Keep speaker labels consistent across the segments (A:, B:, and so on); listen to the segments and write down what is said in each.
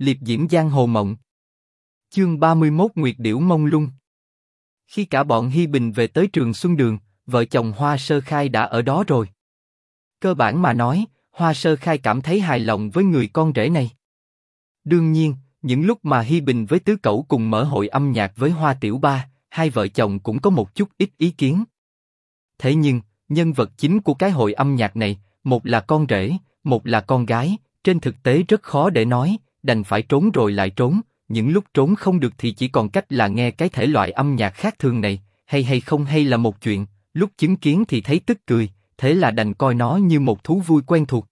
A: liệp diễm giang hồ mộng. Chương 31 Nguyệt Điểu mông lung. Khi cả bọn Hi Bình về tới trường Xuân Đường, vợ chồng Hoa Sơ Khai đã ở đó rồi. Cơ bản mà nói, Hoa Sơ Khai cảm thấy hài lòng với người con rể này. Đương nhiên, những lúc mà Hi Bình với Tứ Cẩu cùng mở hội âm nhạc với Hoa Tiểu Ba, hai vợ chồng cũng có một chút ít ý kiến. Thế nhưng, nhân vật chính của cái hội âm nhạc này, một là con rể, một là con gái, trên thực tế rất khó để nói, đành phải trốn rồi lại trốn, những lúc trốn không được thì chỉ còn cách là nghe cái thể loại âm nhạc khác thường này, hay hay không hay là một chuyện, lúc chứng kiến thì thấy tức cười, thế là đành coi nó như một thú vui quen thuộc.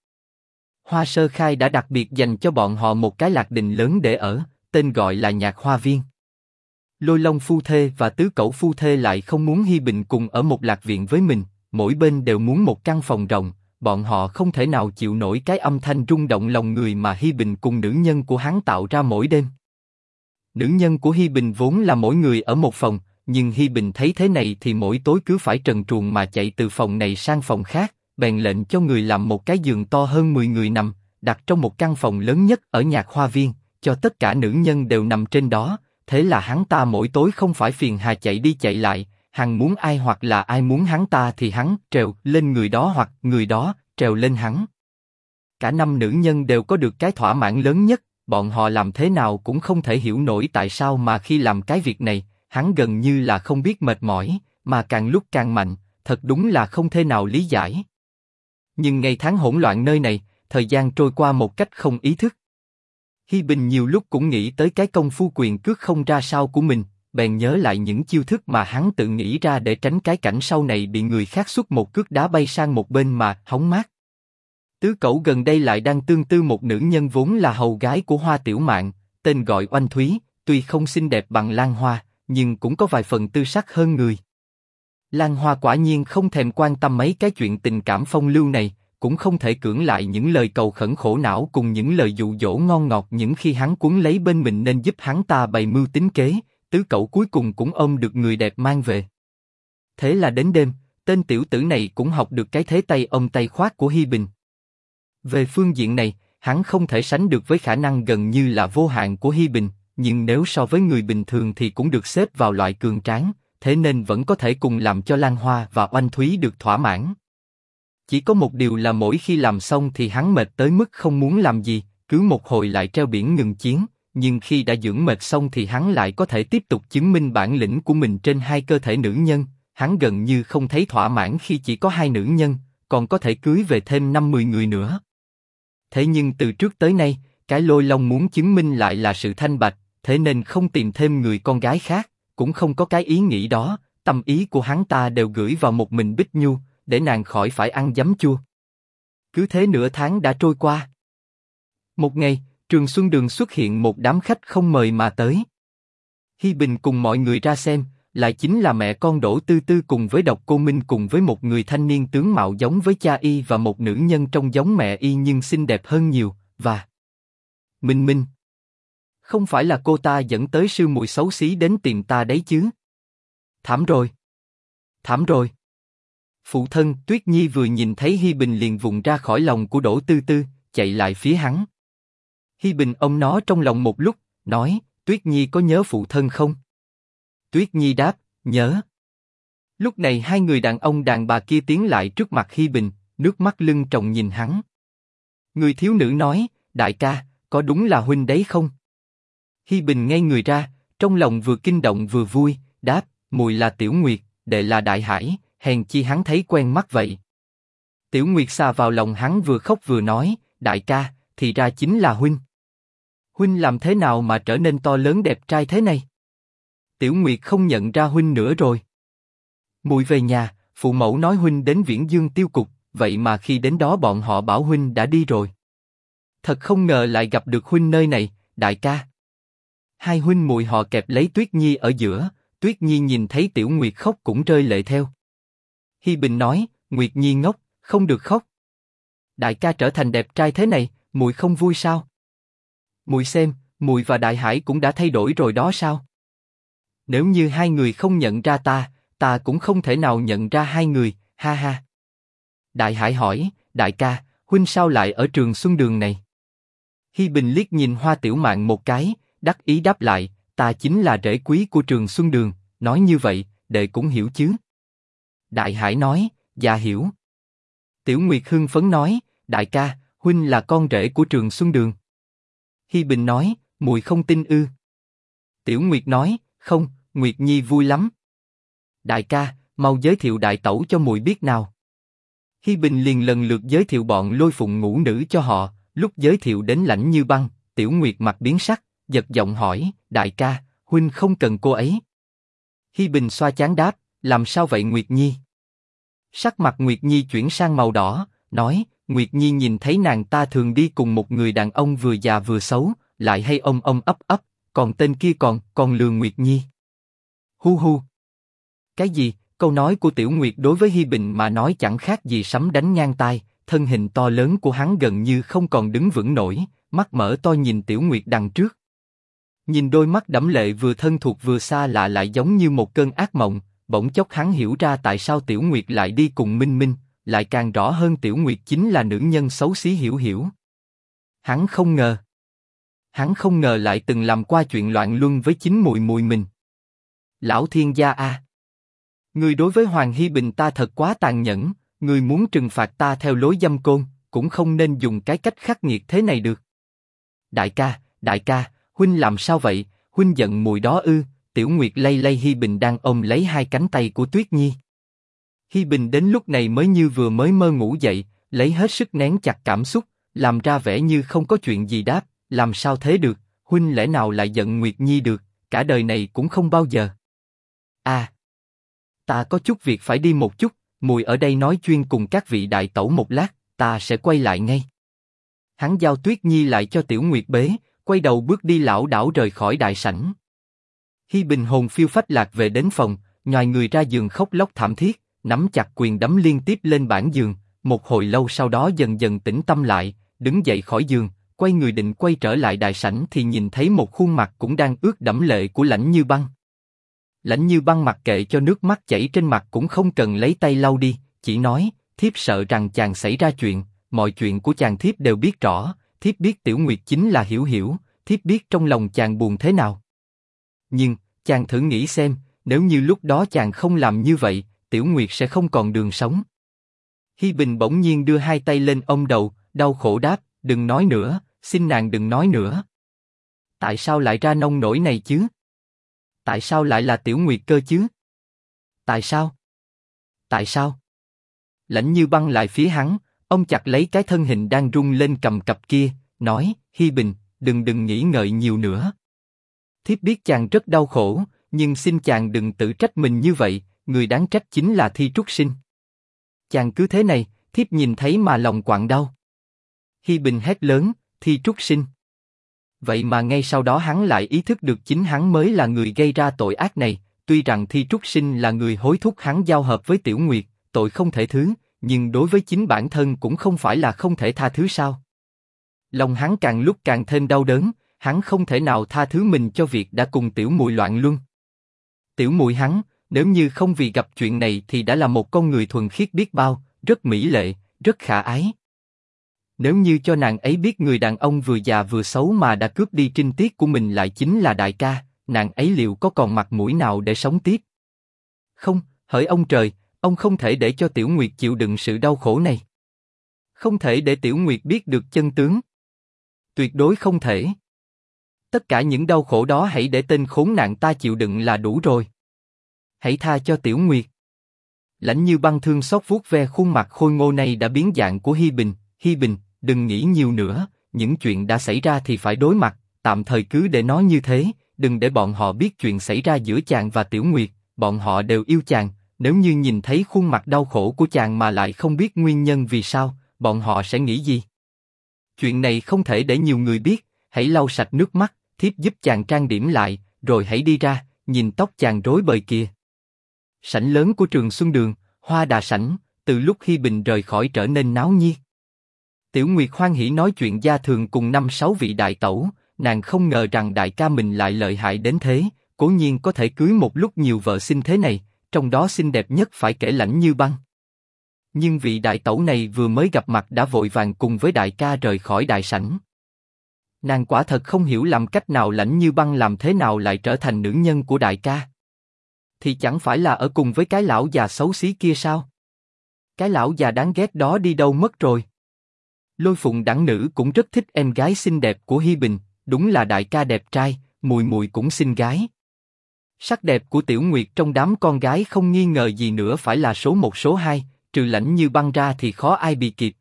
A: Hoa Sơ Khai đã đặc biệt dành cho bọn họ một cái lạc đình lớn để ở, tên gọi là Nhạc Hoa Viên. Lôi Long phu thê và Tứ Cẩu phu thê lại không muốn Hi Bình cùng ở một lạc viện với mình, mỗi bên đều muốn một căn phòng rộng, bọn họ không thể nào chịu nổi cái âm thanh rung động lòng người mà Hi Bình cùng nữ nhân của hắn tạo ra mỗi đêm. Nữ nhân của Hi Bình vốn là mỗi người ở một phòng, nhưng Hi Bình thấy thế này thì mỗi tối cứ phải trần truồng mà chạy từ phòng này sang phòng khác, bèn lệnh cho người làm một cái giường to hơn 10 người nằm, đặt trong một căn phòng lớn nhất ở nhạc hoa viên, cho tất cả nữ nhân đều nằm trên đó. Thế là hắn ta mỗi tối không phải phiền hà chạy đi chạy lại, hằng muốn ai hoặc là ai muốn hắn ta thì hắn trèo lên người đó hoặc người đó trèo lên hắn. Cả năm nữ nhân đều có được cái thỏa mãn lớn nhất, bọn họ làm thế nào cũng không thể hiểu nổi tại sao mà khi làm cái việc này, hắn gần như là không biết mệt mỏi, mà càng lúc càng mạnh, thật đúng là không thể nào lý giải. Nhưng ngày tháng hỗn loạn nơi này, thời gian trôi qua một cách không ý thức. Hi Bình nhiều lúc cũng nghĩ tới cái công phu quyền cước không ra sao của mình, bèn nhớ lại những chiêu thức mà hắn tự nghĩ ra để tránh cái cảnh sau này bị người khác xuất một cước đá bay sang một bên mà hóng mát. Tứ Cẩu gần đây lại đang tương tư một nữ nhân vốn là hầu gái của Hoa Tiểu Mạn, tên gọi Oanh Thúy, tuy không xinh đẹp bằng Lan Hoa, nhưng cũng có vài phần tư sắc hơn người. Lan Hoa quả nhiên không thèm quan tâm mấy cái chuyện tình cảm phong lưu này, cũng không thể cưỡng lại những lời cầu khẩn khổ não cùng những lời dụ dỗ ngon ngọt những khi hắn cuốn lấy bên mình nên giúp hắn ta bày mưu tính kế, tứ cậu cuối cùng cũng ôm được người đẹp mang về. Thế là đến đêm, tên tiểu tử này cũng học được cái thế tay ôm tay khoát của Hi Bình. Về phương diện này, hắn không thể sánh được với khả năng gần như là vô hạn của Hi Bình, nhưng nếu so với người bình thường thì cũng được xếp vào loại cường tráng, thế nên vẫn có thể cùng làm cho Lan Hoa và Oanh Thúy được thỏa mãn. Chỉ có một điều là mỗi khi làm xong thì hắn mệt tới mức không muốn làm gì, cứ một hồi lại treo biển ngừng chiến, nhưng khi đã dưỡng mệt xong thì hắn lại có thể tiếp tục chứng minh bản lĩnh của mình trên hai cơ thể nữ nhân. Hắn gần như không thấy thỏa mãn khi chỉ có hai nữ nhân, còn có thể cưới về thêm năm mười người nữa. Thế nhưng từ trước tới nay, cái lôi long muốn chứng minh lại là sự thanh bạch, thế nên không tìm thêm người con gái khác, cũng không có cái ý nghĩ đó. Tâm ý của hắn ta đều gửi vào một mình Bích Nhu, để nàng khỏi phải ăn giấm chua. Cứ thế nửa tháng đã trôi qua. Một ngày, Trường Xuân Đường xuất hiện một đám khách không mời mà tới. Hi Bình cùng mọi người ra xem, lại chính là mẹ con Đỗ Tư Tư cùng với Độc Cô Minh cùng với một người thanh niên tướng mạo giống với cha y và một nữ nhân trông giống mẹ y nhưng xinh đẹp hơn nhiều, và Minh Minh. Không phải là cô ta dẫn tới sư muội xấu xí đến tìm ta đấy chứ? Thảm rồi. Thảm rồi. Phụ thân Tuyết Nhi vừa nhìn thấy Hi Bình liền vùng ra khỏi lòng của Đỗ Tư Tư, chạy lại phía hắn. Hi Bình ôm nó trong lòng một lúc, nói, Tuyết Nhi có nhớ phụ thân không? Tuyết Nhi đáp, nhớ. Lúc này hai người đàn ông đàn bà kia tiến lại trước mặt Hi Bình, nước mắt lưng tròng nhìn hắn. Người thiếu nữ nói, đại ca, có đúng là huynh đấy không? Hi Bình ngay người ra, trong lòng vừa kinh động vừa vui, đáp, mùi là Tiểu Nguyệt, đệ là Đại Hải, hèn chi hắn thấy quen mắt vậy. Tiểu Nguyệt xà vào lòng hắn vừa khóc vừa nói, đại ca, thì ra chính là huynh. Huynh làm thế nào mà trở nên to lớn đẹp trai thế này? Tiểu Nguyệt không nhận ra huynh nữa rồi. Mùi về nhà, phụ mẫu nói huynh đến Viễn Dương tiêu cục, vậy mà khi đến đó bọn họ bảo huynh đã đi rồi. Thật không ngờ lại gặp được huynh nơi này, đại ca. Hai huynh muội họ kẹp lấy Tuyết Nhi ở giữa, Tuyết Nhi nhìn thấy Tiểu Nguyệt khóc cũng rơi lệ theo. Hi Bình nói, Nguyệt Nhi ngốc, không được khóc. Đại ca trở thành đẹp trai thế này, mùi không vui sao? Mùi xem, mùi và Đại Hải cũng đã thay đổi rồi đó sao? Nếu như hai người không nhận ra ta, ta cũng không thể nào nhận ra hai người, ha ha. Đại Hải hỏi, đại ca, huynh sao lại ở trường Xuân Đường này? Hi Bình liếc nhìn Hoa Tiểu Mạn một cái, đắc ý đáp lại, ta chính là rễ quý của Trường Xuân Đường, nói như vậy, đệ cũng hiểu chứ? Đại Hải nói, dạ hiểu. Tiểu Nguyệt hưng phấn nói, đại ca, huynh là con rể của Trường Xuân Đường. Hi Bình nói, mùi không tin ư? Tiểu Nguyệt nói, không, Nguyệt Nhi vui lắm. Đại ca, mau giới thiệu đại tẩu cho mùi biết nào. Hi Bình liền lần lượt giới thiệu bọn lôi phụng ngũ nữ cho họ, lúc giới thiệu đến lãnh như băng, Tiểu Nguyệt mặt biến sắc, giật giọng hỏi, đại ca, huynh không cần cô ấy. Hi Bình xoa chán đáp, làm sao vậy Nguyệt Nhi? Sắc mặt Nguyệt Nhi chuyển sang màu đỏ, nói, Nguyệt Nhi nhìn thấy nàng ta thường đi cùng một người đàn ông vừa già vừa xấu, lại hay ông ông ấp ấp, còn tên kia còn, còn lừa Nguyệt Nhi. Hu hu. Cái gì? Câu nói của Tiểu Nguyệt đối với Hi Bình mà nói chẳng khác gì sấm đánh ngang tai, thân hình to lớn của hắn gần như không còn đứng vững nổi, mắt mở to nhìn Tiểu Nguyệt đằng trước. Nhìn đôi mắt đẫm lệ vừa thân thuộc vừa xa lạ lại giống như một cơn ác mộng, bỗng chốc hắn hiểu ra tại sao Tiểu Nguyệt lại đi cùng Minh Minh, lại càng rõ hơn Tiểu Nguyệt chính là nữ nhân xấu xí hiểu hiểu. Hắn không ngờ. Hắn không ngờ lại từng làm qua chuyện loạn luân với chính mùi mùi mình. Lão thiên gia a, người đối với Hoàng Hy Bình ta thật quá tàn nhẫn, người muốn trừng phạt ta theo lối dâm côn, cũng không nên dùng cái cách khắc nghiệt thế này được. Đại ca, đại ca, huynh làm sao vậy? Huynh giận mùi đó ư? Tiểu Nguyệt lay lay Hi Bình đang ôm lấy hai cánh tay của Tuyết Nhi. Hi Bình đến lúc này mới như vừa mới mơ ngủ dậy, lấy hết sức nén chặt cảm xúc, làm ra vẻ như không có chuyện gì đáp, làm sao thế được? Huynh lẽ nào lại giận Nguyệt Nhi được? Cả đời này cũng không bao giờ. À, ta có chút việc phải đi một chút, mùi ở đây nói chuyên cùng các vị đại tẩu một lát, ta sẽ quay lại ngay. Hắn giao Tuyết Nhi lại cho Tiểu Nguyệt bế, quay đầu bước đi lão đảo rời khỏi đại sảnh. Hi Bình hồn phiêu phách lạc về đến phòng, nhòi người ra giường khóc lóc thảm thiết, nắm chặt quyền đấm liên tiếp lên bản giường. Một hồi lâu sau đó dần dần tĩnh tâm lại, đứng dậy khỏi giường, quay người định quay trở lại đại sảnh thì nhìn thấy một khuôn mặt cũng đang ướt đẫm lệ của lãnh như băng. Lãnh như băng mặc kệ cho nước mắt chảy trên mặt cũng không cần lấy tay lau đi, chỉ nói, thiếp sợ rằng chàng xảy ra chuyện, mọi chuyện của chàng thiếp đều biết rõ, thiếp biết tiểu nguyệt chính là hiểu hiểu, thiếp biết trong lòng chàng buồn thế nào. Nhưng, chàng thử nghĩ xem, nếu như lúc đó chàng không làm như vậy, tiểu nguyệt sẽ không còn đường sống. Hi Bình bỗng nhiên đưa hai tay lên ông đầu, đau khổ đáp, đừng nói nữa, xin nàng đừng nói nữa. Tại sao lại ra nông nổi này chứ? Tại sao lại là tiểu nguyệt cơ chứ? Tại sao? Tại sao? Lãnh như băng lại phía hắn, ông chặt lấy cái thân hình đang rung lên cầm cặp kia, nói, Hi Bình, đừng đừng nghĩ ngợi nhiều nữa. Thiếp biết chàng rất đau khổ, nhưng xin chàng đừng tự trách mình như vậy, người đáng trách chính là Thi Trúc Sinh. Chàng cứ thế này, thiếp nhìn thấy mà lòng quặn đau. Hi Bình hét lớn, Thi Trúc Sinh. Vậy mà ngay sau đó hắn lại ý thức được chính hắn mới là người gây ra tội ác này. Tuy rằng Thi Trúc Sinh là người hối thúc hắn giao hợp với Tiểu Nguyệt, tội không thể thứ, nhưng đối với chính bản thân cũng không phải là không thể tha thứ sao? Lòng hắn càng lúc càng thêm đau đớn, hắn không thể nào tha thứ mình cho việc đã cùng Tiểu Mùi loạn luân. Tiểu Mùi hắn, nếu như không vì gặp chuyện này thì đã là một con người thuần khiết biết bao, rất mỹ lệ, rất khả ái. Nếu như cho nàng ấy biết người đàn ông vừa già vừa xấu mà đã cướp đi trinh tiết của mình lại chính là đại ca, nàng ấy liệu có còn mặt mũi nào để sống tiếp? Không, hỡi ông trời, ông không thể để cho Tiểu Nguyệt chịu đựng sự đau khổ này. Không thể để Tiểu Nguyệt biết được chân tướng. Tuyệt đối không thể. Tất cả những đau khổ đó hãy để tên khốn nạn ta chịu đựng là đủ rồi. Hãy tha cho Tiểu Nguyệt. Lãnh như băng thương xót vuốt ve khuôn mặt khôi ngô này đã biến dạng của Hi Bình. Hi Bình, đừng nghĩ nhiều nữa, những chuyện đã xảy ra thì phải đối mặt, tạm thời cứ để nó như thế, đừng để bọn họ biết chuyện xảy ra giữa chàng và Tiểu Nguyệt, bọn họ đều yêu chàng, nếu như nhìn thấy khuôn mặt đau khổ của chàng mà lại không biết nguyên nhân vì sao, bọn họ sẽ nghĩ gì? Chuyện này không thể để nhiều người biết, hãy lau sạch nước mắt, thiếp giúp chàng trang điểm lại, rồi hãy đi ra, nhìn tóc chàng rối bời kia. Sảnh lớn của trường Xuân Đường, hoa đà sảnh, từ lúc khi Bình rời khỏi trở nên náo nhiệt. Tiểu Nguyệt hoan hỉ nói chuyện gia thường cùng năm sáu vị đại tẩu, nàng không ngờ rằng đại ca mình lại lợi hại đến thế, cố nhiên có thể cưới một lúc nhiều vợ xinh thế này, trong đó xinh đẹp nhất phải kể lãnh như băng. Nhưng vị đại tẩu này vừa mới gặp mặt đã vội vàng cùng với đại ca rời khỏi đại sảnh. Nàng quả thật không hiểu làm cách nào lãnh như băng làm thế nào lại trở thành nữ nhân của đại ca. Thì chẳng phải là ở cùng với cái lão già xấu xí kia sao? Cái lão già đáng ghét đó đi đâu mất rồi? Lôi phụng đẳng nữ cũng rất thích em gái xinh đẹp của Hi Bình, đúng là đại ca đẹp trai, mùi mùi cũng xinh gái. Sắc đẹp của Tiểu Nguyệt trong đám con gái không nghi ngờ gì nữa phải là số một số hai, trừ lãnh như băng ra thì khó ai bị kịp.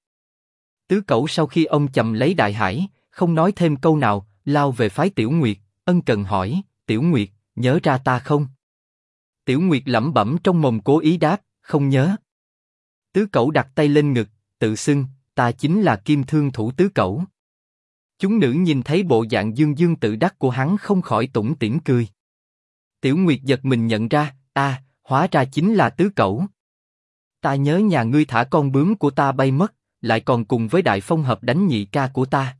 A: Tứ cẩu sau khi ông chầm lấy đại hải, không nói thêm câu nào, lao về phái Tiểu Nguyệt, ân cần hỏi, Tiểu Nguyệt, nhớ ra ta không? Tiểu Nguyệt lẩm bẩm trong mồm cố ý đáp, không nhớ. Tứ cẩu đặt tay lên ngực, tự xưng, ta chính là kim thương thủ tứ cẩu. Chúng nữ nhìn thấy bộ dạng dương dương tự đắc của hắn không khỏi tủm tỉm cười. Tiểu Nguyệt giật mình nhận ra, a, hóa ra chính là tứ cẩu. Ta nhớ nhà ngươi thả con bướm của ta bay mất, lại còn cùng với đại phong hợp đánh nhị ca của ta.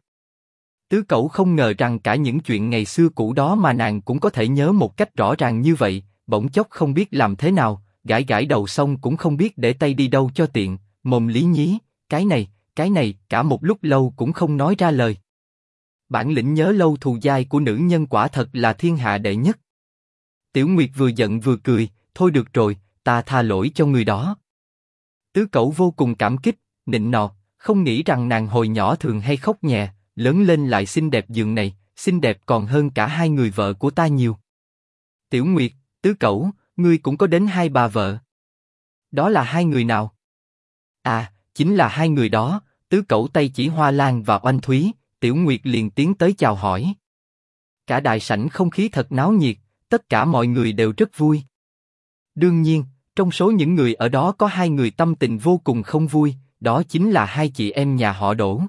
A: Tứ cẩu không ngờ rằng cả những chuyện ngày xưa cũ đó mà nàng cũng có thể nhớ một cách rõ ràng như vậy, bỗng chốc không biết làm thế nào, gãi gãi đầu xong cũng không biết để tay đi đâu cho tiện, mồm lý nhí, cái này, cái này, cả một lúc lâu cũng không nói ra lời. Bản lĩnh nhớ lâu thù dai của nữ nhân quả thật là thiên hạ đệ nhất. Tiểu Nguyệt vừa giận vừa cười, thôi được rồi, ta tha lỗi cho người đó. Tứ cậu vô cùng cảm kích, nịnh nọt, không nghĩ rằng nàng hồi nhỏ thường hay khóc nhẹ, lớn lên lại xinh đẹp giường này, xinh đẹp còn hơn cả hai người vợ của ta nhiều. Tiểu Nguyệt, tứ cậu, ngươi cũng có đến hai bà vợ. Đó là hai người nào? À, chính là hai người đó, tứ cậu tay chỉ Hoa Lan và Oanh Thúy, Tiểu Nguyệt liền tiến tới chào hỏi. Cả đại sảnh không khí thật náo nhiệt, tất cả mọi người đều rất vui. Đương nhiên, trong số những người ở đó có hai người tâm tình vô cùng không vui, đó chính là hai chị em nhà họ Đỗ.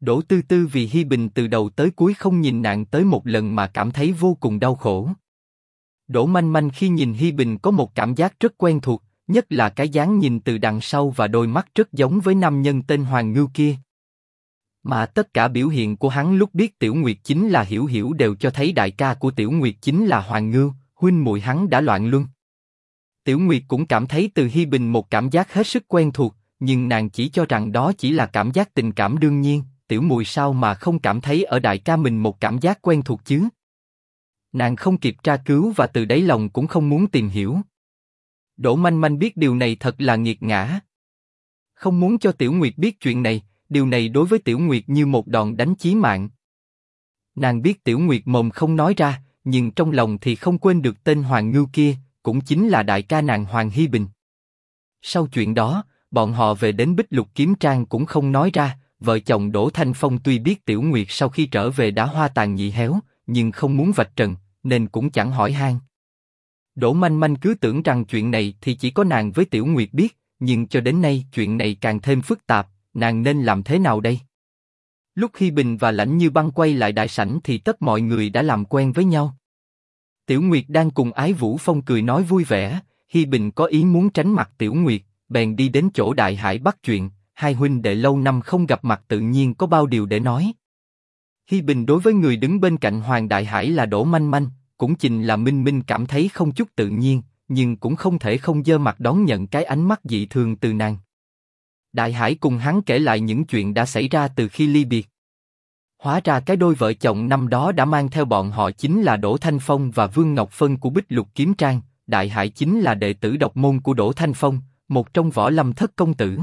A: Đỗ Tư Tư vì Hi Bình từ đầu tới cuối không nhìn nạn tới một lần mà cảm thấy vô cùng đau khổ. Đỗ Manh Manh khi nhìn Hi Bình có một cảm giác rất quen thuộc, nhất là cái dáng nhìn từ đằng sau và đôi mắt rất giống với nam nhân tên Hoàng Ngưu kia. Mà tất cả biểu hiện của hắn lúc biết Tiểu Nguyệt chính là Hiểu Hiểu đều cho thấy đại ca của Tiểu Nguyệt chính là Hoàng Ngưu, huynh muội hắn đã loạn luân. Tiểu Nguyệt cũng cảm thấy từ Hi Bình một cảm giác hết sức quen thuộc, nhưng nàng chỉ cho rằng đó chỉ là cảm giác tình cảm đương nhiên. Tiểu Mùi sao mà không cảm thấy ở đại ca mình một cảm giác quen thuộc chứ? Nàng không kịp tra cứu và từ đáy lòng cũng không muốn tìm hiểu. Đỗ Manh Manh biết điều này thật là nghiệt ngã. Không muốn cho Tiểu Nguyệt biết chuyện này, điều này đối với Tiểu Nguyệt như một đòn đánh chí mạng. Nàng biết Tiểu Nguyệt mồm không nói ra, nhưng trong lòng thì không quên được tên Hoàng Ngưu kia, cũng chính là đại ca nàng Hoàng Hy Bình. Sau chuyện đó, bọn họ về đến Bích Lục Kiếm Trang cũng không nói ra, vợ chồng Đỗ Thanh Phong tuy biết Tiểu Nguyệt sau khi trở về đã hoa tàn nhị héo, nhưng không muốn vạch trần, nên cũng chẳng hỏi han. Đỗ Manh Manh cứ tưởng rằng chuyện này thì chỉ có nàng với Tiểu Nguyệt biết, nhưng cho đến nay chuyện này càng thêm phức tạp, nàng nên làm thế nào đây? Lúc khi Bình và Lãnh Như Băng quay lại đại sảnh thì tất mọi người đã làm quen với nhau. Tiểu Nguyệt đang cùng Ái Vũ Phong cười nói vui vẻ, Hi Bình có ý muốn tránh mặt Tiểu Nguyệt, bèn đi đến chỗ Đại Hải bắt chuyện, hai huynh đệ lâu năm không gặp mặt tự nhiên có bao điều để nói. Hi Bình đối với người đứng bên cạnh Hoàng Đại Hải là Đỗ Manh Manh, cũng chình là Minh Minh cảm thấy không chút tự nhiên, nhưng cũng không thể không dơ mặt đón nhận cái ánh mắt dị thường từ nàng. Đại Hải cùng hắn kể lại những chuyện đã xảy ra từ khi ly biệt. Hóa ra cái đôi vợ chồng năm đó đã mang theo bọn họ chính là Đỗ Thanh Phong và Vương Ngọc Phân của Bích Lục Kiếm Trang. Đại Hải chính là đệ tử độc môn của Đỗ Thanh Phong, một trong võ lâm thất công tử.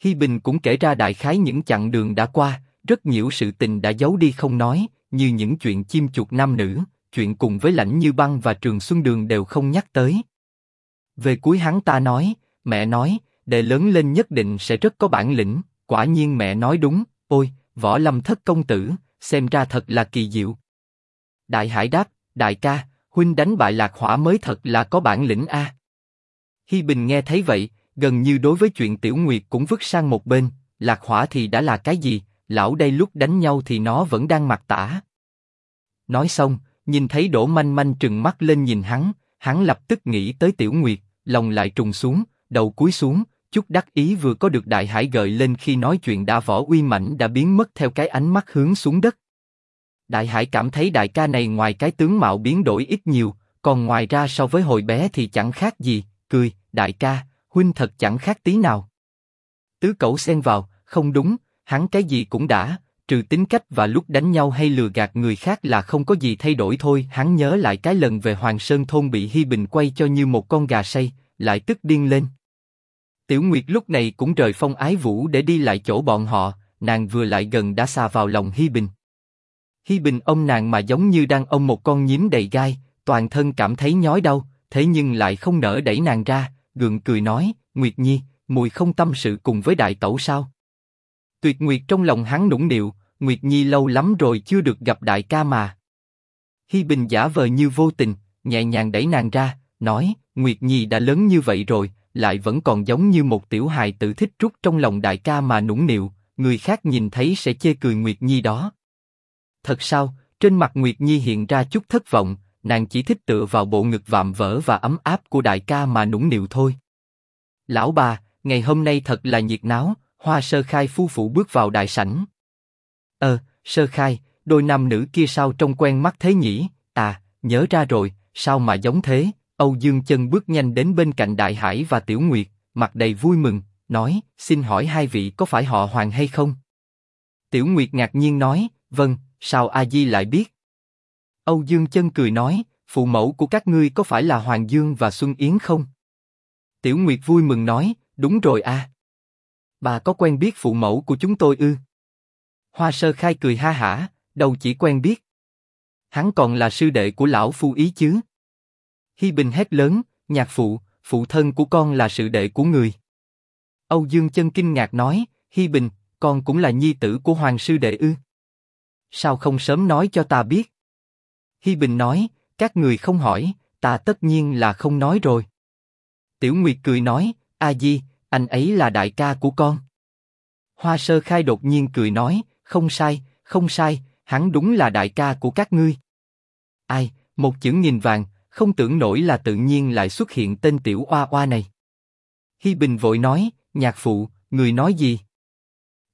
A: Hi Bình cũng kể ra đại khái những chặng đường đã qua, rất nhiều sự tình đã giấu đi không nói, như những chuyện chim chuột nam nữ, chuyện cùng với lãnh như băng và trường xuân đường đều không nhắc tới. Về cuối hắn ta nói, mẹ nói, đệ lớn lên nhất định sẽ rất có bản lĩnh, quả nhiên mẹ nói đúng, ôi, võ lâm thất công tử, xem ra thật là kỳ diệu. Đại Hải đáp, đại ca, huynh đánh bại lạc hỏa mới thật là có bản lĩnh a. Hi Bình nghe thấy vậy, gần như đối với chuyện Tiểu Nguyệt cũng vứt sang một bên, lạc hỏa thì đã là cái gì, lão đây lúc đánh nhau thì nó vẫn đang mặc tả. Nói xong, nhìn thấy Đỗ Manh Manh trừng mắt lên nhìn hắn, hắn lập tức nghĩ tới Tiểu Nguyệt, lòng lại trùng xuống, đầu cúi xuống, chút đắc ý vừa có được đại hải gợi lên khi nói chuyện đã võ uy mãnh đã biến mất theo cái ánh mắt hướng xuống đất. Đại hải cảm thấy đại ca này ngoài cái tướng mạo biến đổi ít nhiều, còn ngoài ra so với hồi bé thì chẳng khác gì, cười, đại ca, huynh thật chẳng khác tí nào. Tứ cẩu xen vào, không đúng, hắn cái gì cũng đã, trừ tính cách và lúc đánh nhau hay lừa gạt người khác là không có gì thay đổi thôi. Hắn nhớ lại cái lần về Hoàng Sơn thôn bị Hi Bình quay cho như một con gà say, lại tức điên lên. Tiểu Nguyệt lúc này cũng rời phong ái vũ để đi lại chỗ bọn họ, nàng vừa lại gần đã xa vào lòng Hi Bình. Hi Bình ôm nàng mà giống như đang ôm một con nhím đầy gai, toàn thân cảm thấy nhói đau, thế nhưng lại không nỡ đẩy nàng ra, gượng cười nói, Nguyệt Nhi, mùi không tâm sự cùng với đại tẩu sao? Tuyệt Nguyệt trong lòng hắn nũng nịu, Nguyệt Nhi lâu lắm rồi chưa được gặp đại ca mà. Hi Bình giả vờ như vô tình, nhẹ nhàng đẩy nàng ra, nói, Nguyệt Nhi đã lớn như vậy rồi, lại vẫn còn giống như một tiểu hài tử thích trút trong lòng đại ca mà nũng nịu, người khác nhìn thấy sẽ chê cười Nguyệt Nhi đó. Thật sao? Trên mặt Nguyệt Nhi hiện ra chút thất vọng, nàng chỉ thích tựa vào bộ ngực vạm vỡ và ấm áp của đại ca mà nũng nịu thôi. Lão bà, ngày hôm nay thật là nhiệt náo, Hoa Sơ Khai phu phụ bước vào đại sảnh. Ờ, Sơ Khai, đôi nam nữ kia sao trông quen mắt thế nhỉ? À, nhớ ra rồi, sao mà giống thế? Âu Dương Chân bước nhanh đến bên cạnh Đại Hải và Tiểu Nguyệt, mặt đầy vui mừng, nói: xin hỏi hai vị có phải họ Hoàng hay không? Tiểu Nguyệt ngạc nhiên nói: vâng, sao A Di lại biết? Âu Dương Chân cười nói: phụ mẫu của các ngươi có phải là Hoàng Dương và Xuân Yến không? Tiểu Nguyệt vui mừng nói: đúng rồi a. Bà có quen biết phụ mẫu của chúng tôi ư? Hoa Sơ Khai cười ha hả, đâu chỉ quen biết. Hắn còn là sư đệ của lão phu ý chứ. Hi Bình hét lớn, nhạc phụ, phụ thân của con là sư đệ của người. Âu Dương Chân kinh ngạc nói, Hi Bình, con cũng là nhi tử của Hoàng sư đệ ư? Sao không sớm nói cho ta biết? Hi Bình nói, các người không hỏi, ta tất nhiên là không nói rồi. Tiểu Nguyệt cười nói, A Di, anh ấy là đại ca của con. Hoa Sơ Khai đột nhiên cười nói, không sai, không sai, hắn đúng là đại ca của các ngươi. Ai, một chữ nghìn vàng, không tưởng nổi là tự nhiên lại xuất hiện tên tiểu oa oa này. Hi Bình vội nói, nhạc phụ, người nói gì?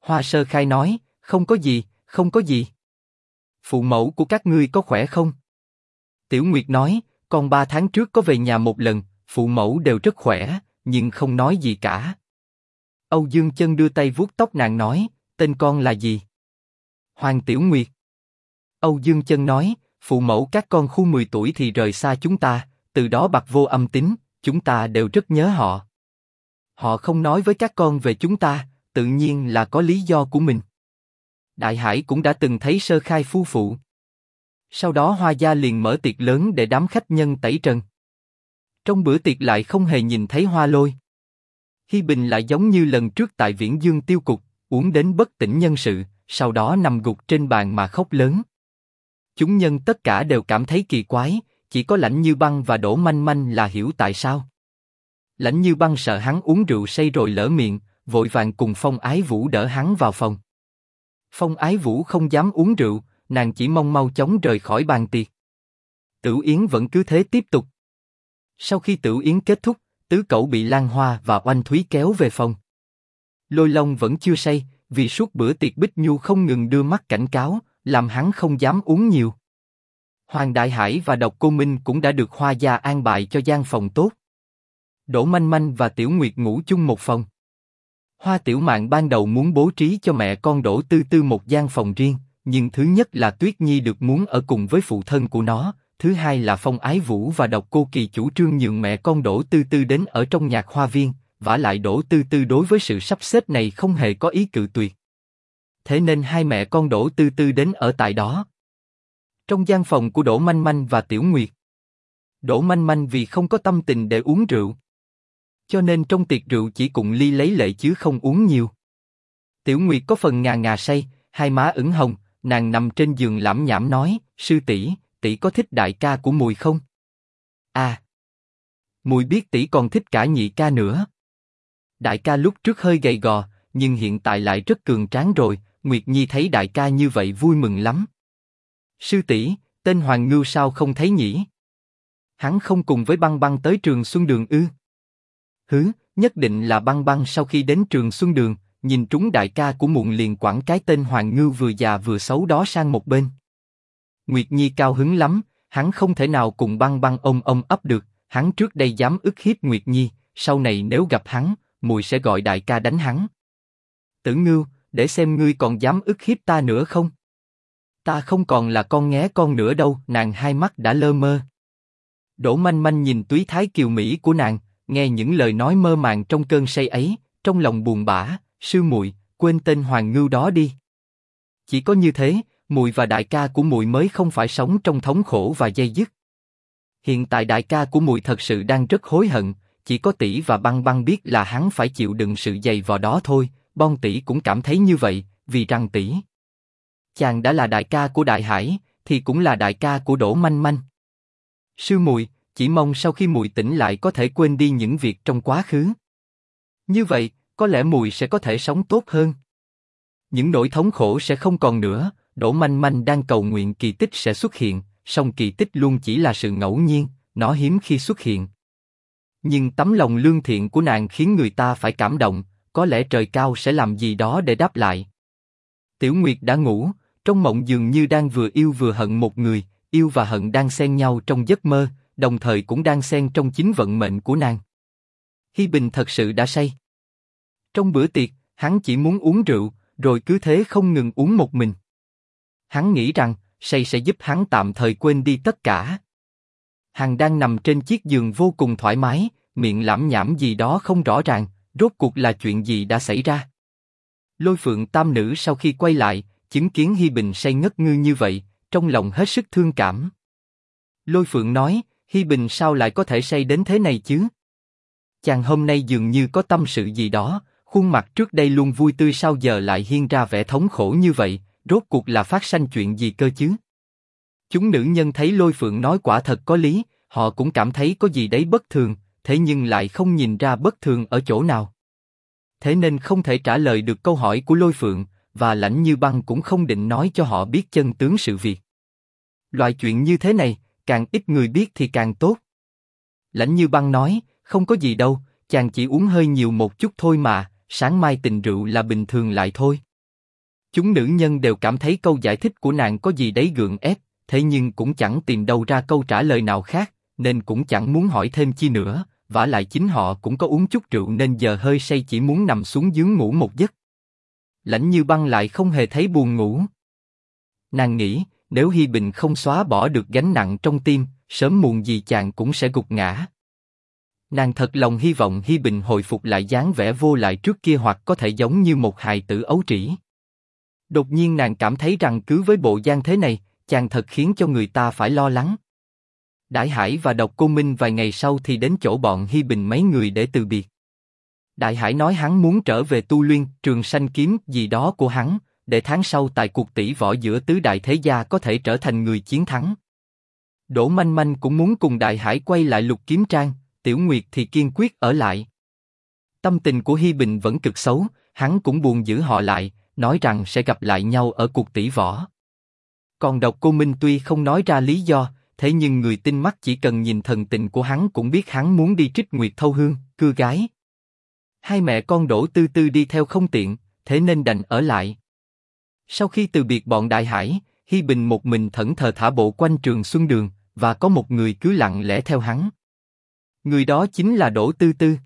A: Hoa Sơ Khai nói, không có gì, không có gì. Phụ mẫu của các ngươi có khỏe không? Tiểu Nguyệt nói, con ba tháng trước có về nhà một lần, phụ mẫu đều rất khỏe, nhưng không nói gì cả. Âu Dương Chân đưa tay vuốt tóc nàng nói, tên con là gì? Hoàng Tiểu Nguyệt. Âu Dương Chân nói, phụ mẫu các con khu 10 tuổi thì rời xa chúng ta, từ đó bạc vô âm tính, chúng ta đều rất nhớ họ. Họ không nói với các con về chúng ta, tự nhiên là có lý do của mình. Đại Hải cũng đã từng thấy sơ khai phu phụ. Sau đó Hoa gia liền mở tiệc lớn để đám khách nhân tẩy trần. Trong bữa tiệc lại không hề nhìn thấy Hoa Lôi. Hi Bình lại giống như lần trước tại Viễn Dương tiêu cục, uống đến bất tỉnh nhân sự, sau đó nằm gục trên bàn mà khóc lớn. Chúng nhân tất cả đều cảm thấy kỳ quái, chỉ có Lãnh Như Băng và Đỗ Manh Manh là hiểu tại sao. Lãnh Như Băng sợ hắn uống rượu say rồi lỡ miệng, vội vàng cùng Phong Ái Vũ đỡ hắn vào phòng. Phong Ái Vũ không dám uống rượu, nàng chỉ mong mau chóng rời khỏi bàn tiệc. Tử Yến vẫn cứ thế tiếp tục. Sau khi Tử Yến kết thúc, tứ cậu bị Lan Hoa và Oanh Thúy kéo về phòng. Lôi Long vẫn chưa say, vì suốt bữa tiệc Bích Nhu không ngừng đưa mắt cảnh cáo, làm hắn không dám uống nhiều. Hoàng Đại Hải và Độc Cô Minh cũng đã được Hoa gia an bài cho gian phòng tốt. Đỗ Manh Manh và Tiểu Nguyệt ngủ chung một phòng. Hoa Tiểu Mạn ban đầu muốn bố trí cho mẹ con Đỗ Tư Tư một gian phòng riêng, nhưng thứ nhất là Tuyết Nhi được muốn ở cùng với phụ thân của nó, thứ hai là Phong Ái Vũ và Độc Cô Kỳ chủ trương nhường mẹ con Đỗ Tư Tư đến ở trong nhạc hoa viên, vả lại Đỗ Tư Tư đối với sự sắp xếp này không hề có ý cự tuyệt. Thế nên hai mẹ con Đỗ Tư Tư đến ở tại đó. Trong gian phòng của Đỗ Manh Manh và Tiểu Nguyệt. Đỗ Manh Manh vì không có tâm tình để uống rượu. Cho nên trong tiệc rượu chỉ cùng ly lấy lệ chứ không uống nhiều. Tiểu Nguyệt có phần ngà ngà say, hai má ửng hồng, nàng nằm trên giường lãm nhảm nói, sư tỷ, tỷ có thích đại ca của mùi không? À, mùi biết tỷ còn thích cả nhị ca nữa. Đại ca lúc trước hơi gầy gò, nhưng hiện tại lại rất cường tráng rồi. Nguyệt Nhi thấy đại ca như vậy vui mừng lắm. Sư tỷ, tên Hoàng Ngưu sao không thấy nhỉ? Hắn không cùng với Băng Băng tới trường Xuân Đường ư? Hứ, nhất định là Băng Băng sau khi đến trường Xuân Đường, nhìn trúng đại ca của muộn liền quẳng cái tên Hoàng Ngưu vừa già vừa xấu đó sang một bên. Nguyệt Nhi cao hứng lắm, hắn không thể nào cùng Băng Băng ôm ôm ấp được, hắn trước đây dám ức hiếp Nguyệt Nhi, sau này nếu gặp hắn, mùi sẽ gọi đại ca đánh hắn. Tử Ngưu, để xem ngươi còn dám ức hiếp ta nữa không. Ta không còn là con nghé con nữa đâu, nàng hai mắt đã lơ mơ. Đỗ manh manh nhìn túy thái kiều mỹ của nàng, nghe những lời nói mơ màng trong cơn say ấy, trong lòng buồn bã, sư muội, quên tên hoàng ngưu đó đi. Chỉ có như thế, Mùi và đại ca của mùi mới không phải sống trong thống khổ và dây dứt. Hiện tại đại ca của mùi thật sự đang rất hối hận, chỉ có tỷ và băng băng biết là hắn phải chịu đựng sự dày vò đó thôi. Bon tỷ cũng cảm thấy như vậy, vì rằng tỷ, chàng đã là đại ca của đại hải, thì cũng là đại ca của đỗ manh manh. Sư mùi, chỉ mong sau khi mùi tỉnh lại có thể quên đi những việc trong quá khứ. Như vậy, có lẽ mùi sẽ có thể sống tốt hơn. Những nỗi thống khổ sẽ không còn nữa. Đỗ manh manh đang cầu nguyện kỳ tích sẽ xuất hiện, song kỳ tích luôn chỉ là sự ngẫu nhiên, nó hiếm khi xuất hiện. Nhưng tấm lòng lương thiện của nàng khiến người ta phải cảm động, có lẽ trời cao sẽ làm gì đó để đáp lại. Tiểu Nguyệt đã ngủ, trong mộng dường như đang vừa yêu vừa hận một người, yêu và hận đang xen nhau trong giấc mơ, đồng thời cũng đang xen trong chính vận mệnh của nàng. Hi Bình thật sự đã say. Trong bữa tiệc, hắn chỉ muốn uống rượu, rồi cứ thế không ngừng uống một mình. Hắn nghĩ rằng say sẽ giúp hắn tạm thời quên đi tất cả. Hằng đang nằm trên chiếc giường vô cùng thoải mái, miệng lẩm nhẩm gì đó không rõ ràng, rốt cuộc là chuyện gì đã xảy ra. Lôi Phượng Tam nữ sau khi quay lại, chứng kiến Hi Bình say ngất ngư như vậy, trong lòng hết sức thương cảm. Lôi Phượng nói, Hi Bình sao lại có thể say đến thế này chứ? Chàng hôm nay dường như có tâm sự gì đó, khuôn mặt trước đây luôn vui tươi sao giờ lại hiên ra vẻ thống khổ như vậy, rốt cuộc là phát sanh chuyện gì cơ chứ? Chúng nữ nhân thấy Lôi Phượng nói quả thật có lý, họ cũng cảm thấy có gì đấy bất thường, thế nhưng lại không nhìn ra bất thường ở chỗ nào. Thế nên không thể trả lời được câu hỏi của Lôi Phượng, và lãnh như băng cũng không định nói cho họ biết chân tướng sự việc. Loại chuyện như thế này, càng ít người biết thì càng tốt. Lãnh như băng nói, không có gì đâu, chàng chỉ uống hơi nhiều một chút thôi mà, sáng mai tình rượu là bình thường lại thôi. Chúng nữ nhân đều cảm thấy câu giải thích của nàng có gì đấy gượng ép, thế nhưng cũng chẳng tìm đâu ra câu trả lời nào khác, nên cũng chẳng muốn hỏi thêm chi nữa. Vả lại chính họ cũng có uống chút rượu nên giờ hơi say chỉ muốn nằm xuống giường ngủ một giấc. Lãnh Như Băng lại không hề thấy buồn ngủ. Nàng nghĩ, nếu Hi Bình không xóa bỏ được gánh nặng trong tim, sớm muộn gì chàng cũng sẽ gục ngã. Nàng thật lòng hy vọng Hi Bình hồi phục lại dáng vẻ vô lại trước kia hoặc có thể giống như một hài tử ấu trĩ. Đột nhiên nàng cảm thấy rằng cứ với bộ gian thế này, chàng thật khiến cho người ta phải lo lắng. Đại Hải và Độc Cô Minh vài ngày sau thì đến chỗ bọn Hi Bình mấy người để từ biệt. Đại Hải nói hắn muốn trở về tu luyện trường sanh kiếm gì đó của hắn, để tháng sau tại cuộc tỷ võ giữa tứ đại thế gia có thể trở thành người chiến thắng. Đỗ Manh Manh cũng muốn cùng Đại Hải quay lại lục kiếm trang, Tiểu Nguyệt thì kiên quyết ở lại. Tâm tình của Hi Bình vẫn cực xấu, hắn cũng buồn giữ họ lại, nói rằng sẽ gặp lại nhau ở cuộc tỷ võ. Còn Độc Cô Minh tuy không nói ra lý do, thế nhưng người tin mắt chỉ cần nhìn thần tình của hắn cũng biết hắn muốn đi trích nguyệt thâu hương, cưa gái. Hai mẹ con đổ tư tư đi theo không tiện, thế nên đành ở lại. Sau khi từ biệt bọn đại hải, Hi Bình một mình thẫn thờ thả bộ quanh trường Xuân Đường, và có một người cứ lặng lẽ theo hắn. Người đó chính là Đỗ Tư Tư.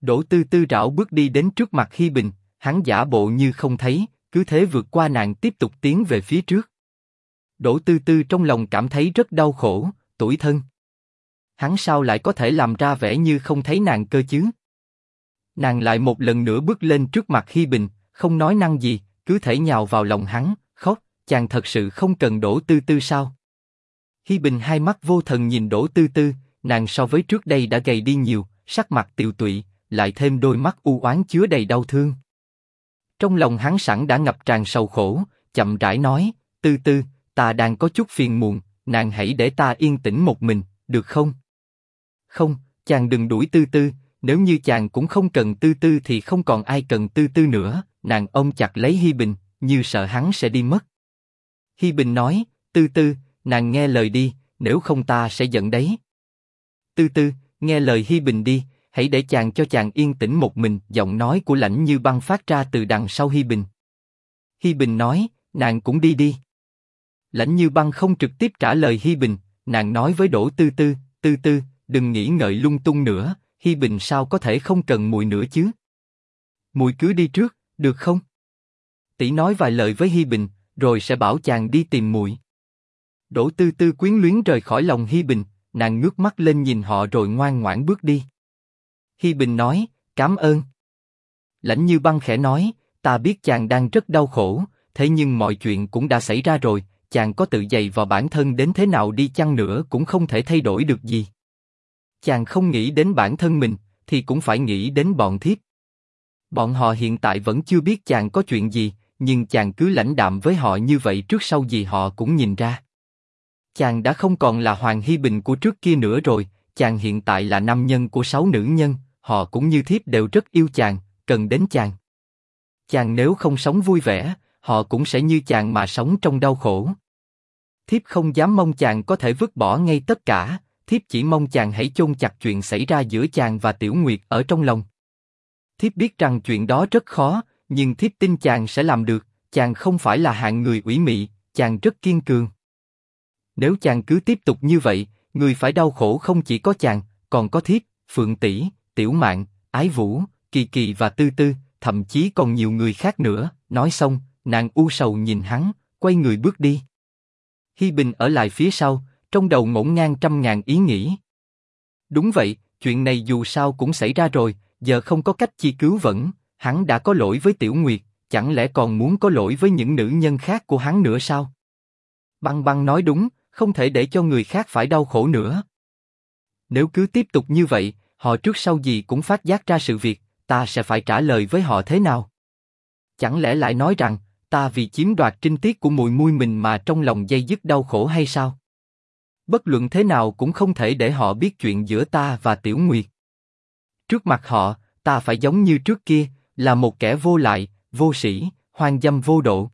A: Đỗ Tư Tư rảo bước đi đến trước mặt Hi Bình, hắn giả bộ như không thấy, cứ thế vượt qua nàng tiếp tục tiến về phía trước. Đỗ Tư Tư trong lòng cảm thấy rất đau khổ, tuổi thân. Hắn sao lại có thể làm ra vẻ như không thấy nàng cơ chứ? Nàng lại một lần nữa bước lên trước mặt Hi Bình, không nói năng gì, cứ thể nhào vào lòng hắn, khóc. Chàng thật sự không cần Đỗ Tư Tư sao? Hi Bình hai mắt vô thần nhìn Đỗ Tư Tư, nàng so với trước đây đã gầy đi nhiều, sắc mặt tiều tụy, lại thêm đôi mắt u oán chứa đầy đau thương. Trong lòng hắn sẵn đã ngập tràn sầu khổ, chậm rãi nói, Tư Tư, ta đang có chút phiền muộn, nàng hãy để ta yên tĩnh một mình, được không? Không, chàng đừng đuổi tư tư, nếu như chàng cũng không cần tư tư thì không còn ai cần tư tư nữa. Nàng ôm chặt lấy Hi Bình, như sợ hắn sẽ đi mất. Hi Bình nói, tư tư, nàng nghe lời đi, nếu không ta sẽ giận đấy. Tư tư, nghe lời Hi Bình đi, hãy để chàng cho chàng yên tĩnh một mình. Giọng nói của lãnh như băng phát ra từ đằng sau Hi Bình. Hi Bình nói, nàng cũng đi đi. Lãnh Như Băng không trực tiếp trả lời Hi Bình, nàng nói với Đỗ Tư Tư, Tư Tư, đừng nghĩ ngợi lung tung nữa, Hi Bình sao có thể không cần mùi nữa chứ? Mùi cứ đi trước, được không? tỷ nói vài lời với Hi Bình, rồi sẽ bảo chàng đi tìm mùi Đỗ Tư Tư quyến luyến rời khỏi lòng Hi Bình, nàng ngước mắt lên nhìn họ rồi ngoan ngoãn bước đi. Hi Bình nói, cảm ơn. Lãnh Như Băng khẽ nói, ta biết chàng đang rất đau khổ, thế nhưng mọi chuyện cũng đã xảy ra rồi, chàng có tự dày vào bản thân đến thế nào đi chăng nữa cũng không thể thay đổi được gì. Chàng không nghĩ đến bản thân mình, thì cũng phải nghĩ đến bọn thiếp. Bọn họ hiện tại vẫn chưa biết chàng có chuyện gì, nhưng chàng cứ lãnh đạm với họ như vậy trước sau gì họ cũng nhìn ra. Chàng đã không còn là Hoàng Hy Bình của trước kia nữa rồi, chàng hiện tại là nam nhân của sáu nữ nhân, họ cũng như thiếp đều rất yêu chàng, cần đến chàng. Chàng nếu không sống vui vẻ, họ cũng sẽ như chàng mà sống trong đau khổ. Thiếp không dám mong chàng có thể vứt bỏ ngay tất cả, thiếp chỉ mong chàng hãy chôn chặt chuyện xảy ra giữa chàng và Tiểu Nguyệt ở trong lòng. Thiếp biết rằng chuyện đó rất khó, nhưng thiếp tin chàng sẽ làm được. Chàng không phải là hạng người ủy mị, chàng rất kiên cường. Nếu chàng cứ tiếp tục như vậy, người phải đau khổ không chỉ có chàng, còn có thiếp, phượng tỷ, tiểu mạn, ái vũ, kỳ kỳ và tư tư, thậm chí còn nhiều người khác nữa. Nói xong, nàng u sầu nhìn hắn, quay người bước đi. Hi Bình ở lại phía sau, trong đầu ngổn ngang trăm ngàn ý nghĩ. Đúng vậy, chuyện này dù sao cũng xảy ra rồi, giờ không có cách chi cứu vẫn, hắn đã có lỗi với Tiểu Nguyệt, chẳng lẽ còn muốn có lỗi với những nữ nhân khác của hắn nữa sao? Băng băng nói đúng, không thể để cho người khác phải đau khổ nữa. Nếu cứ tiếp tục như vậy, họ trước sau gì cũng phát giác ra sự việc, ta sẽ phải trả lời với họ thế nào? Chẳng lẽ lại nói rằng ta vì chiếm đoạt trinh tiết của mùi mui mình mà trong lòng dây dứt đau khổ hay sao? Bất luận thế nào cũng không thể để họ biết chuyện giữa ta và Tiểu Nguyệt. Trước mặt họ, ta phải giống như trước kia, là một kẻ vô lại, vô sĩ, hoang dâm vô độ.